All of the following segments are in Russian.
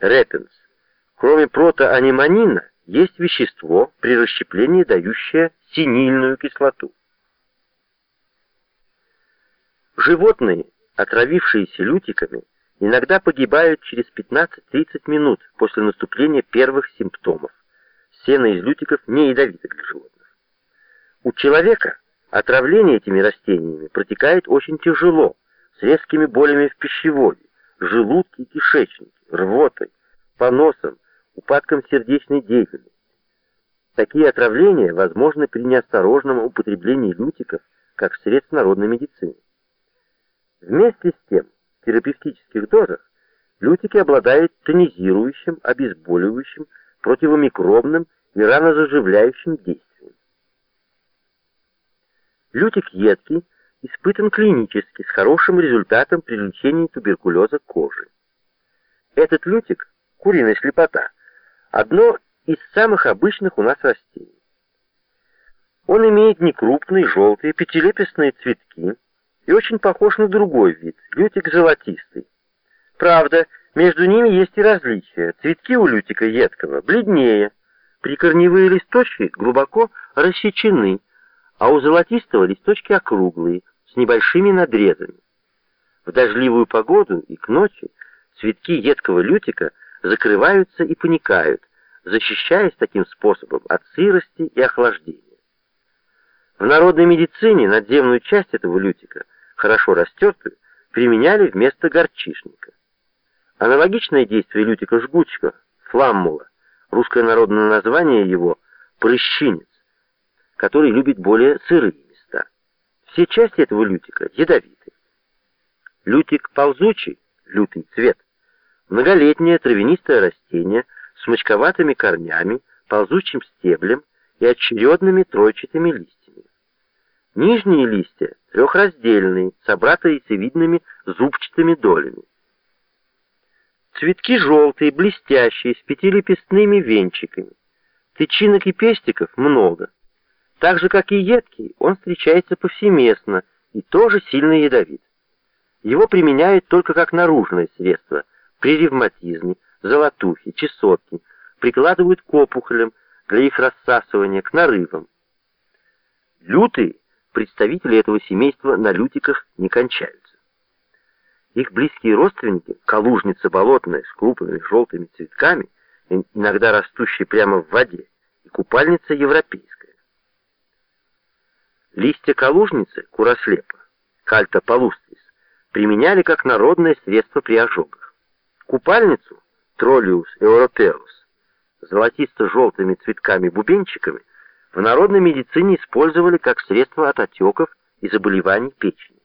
репенс. Кроме протоаниманина, есть вещество при расщеплении, дающее синильную кислоту. Животные, отравившиеся лютиками, иногда погибают через 15-30 минут после наступления первых симптомов. Сено из лютиков не ядовито для животных. У человека отравление этими растениями протекает очень тяжело, с резкими болями в пищеводе, желудке и кишечнике, рвотой, поносом, упадком сердечной деятельности. Такие отравления возможны при неосторожном употреблении лютиков как средств народной медицины. Вместе с тем, в терапевтических дозах лютики обладают тонизирующим, обезболивающим, противомикробным и ранозаживляющим действием. Лютик едкий испытан клинически с хорошим результатом при лечении туберкулеза кожи. Этот лютик, куриная слепота, одно из самых обычных у нас растений. Он имеет некрупные желтые пятилепестные цветки, и очень похож на другой вид, лютик золотистый. Правда, между ними есть и различия. Цветки у лютика едкого бледнее, прикорневые листочки глубоко рассечены, а у золотистого листочки округлые, с небольшими надрезами. В дождливую погоду и к ночи цветки едкого лютика закрываются и паникают, защищаясь таким способом от сырости и охлаждения. В народной медицине надземную часть этого лютика – хорошо растертую, применяли вместо горчишника. Аналогичное действие лютика жгучка, фламмула, русское народное название его – прыщинец, который любит более сырые места. Все части этого лютика ядовиты. Лютик ползучий, лютый цвет, многолетнее травянистое растение с мочковатыми корнями, ползучим стеблем и очередными тройчатыми листьями. Нижние листья трехраздельные, с обратояйцевидными зубчатыми долями. Цветки желтые, блестящие, с пятилепестными венчиками. Тычинок и пестиков много. Так же, как и едкий, он встречается повсеместно и тоже сильно ядовит. Его применяют только как наружное средство при ревматизме, золотухе, чесотке, прикладывают к опухолям для их рассасывания, к нарывам. Лютый представители этого семейства на лютиках не кончаются. Их близкие родственники, калужница болотная с крупными желтыми цветками, иногда растущие прямо в воде, и купальница европейская. Листья калужницы, курослепа, кальта палустрис, применяли как народное средство при ожогах. Купальницу, троллиус европеус, золотисто-желтыми цветками-бубенчиками, в народной медицине использовали как средство от отеков и заболеваний печени.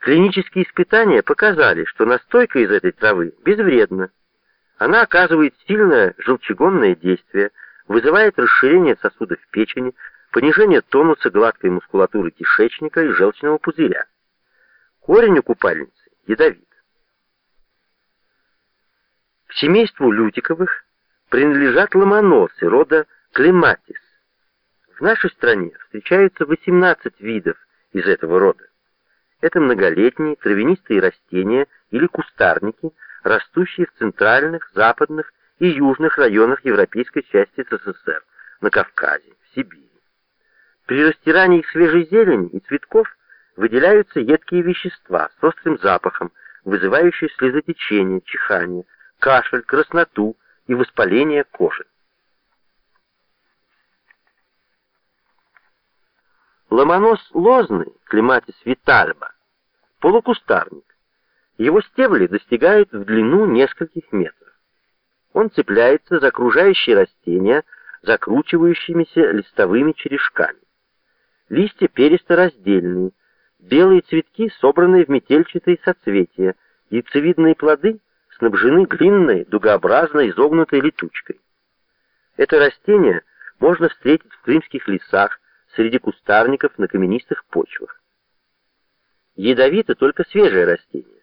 Клинические испытания показали, что настойка из этой травы безвредна. Она оказывает сильное желчегонное действие, вызывает расширение сосудов печени, понижение тонуса гладкой мускулатуры кишечника и желчного пузыря. Корень у купальницы ядовит. К семейству лютиковых принадлежат ломоносы рода клематис. В нашей стране встречаются 18 видов из этого рода. Это многолетние травянистые растения или кустарники, растущие в центральных, западных и южных районах европейской части СССР, на Кавказе, в Сибири. При растирании свежей зелени и цветков выделяются едкие вещества с острым запахом, вызывающие слезотечение, чихание, кашель, красноту и воспаление кожи. Ломонос лозный, клематис витальба, полукустарник. Его стебли достигают в длину нескольких метров. Он цепляется за окружающие растения закручивающимися листовыми черешками. Листья перисто-раздельные, белые цветки, собранные в метельчатые соцветия, яйцевидные плоды снабжены длинной, дугообразной изогнутой летучкой. Это растение можно встретить в крымских лесах, среди кустарников на каменистых почвах. Ядовито только свежее растение.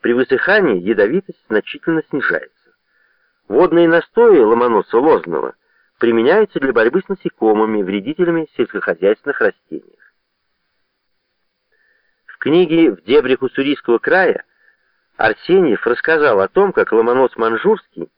При высыхании ядовитость значительно снижается. Водные настои ломоноса лозного применяются для борьбы с насекомыми, вредителями сельскохозяйственных растениях. В книге «В дебрях Уссурийского края» Арсеньев рассказал о том, как Ломонос Манжурский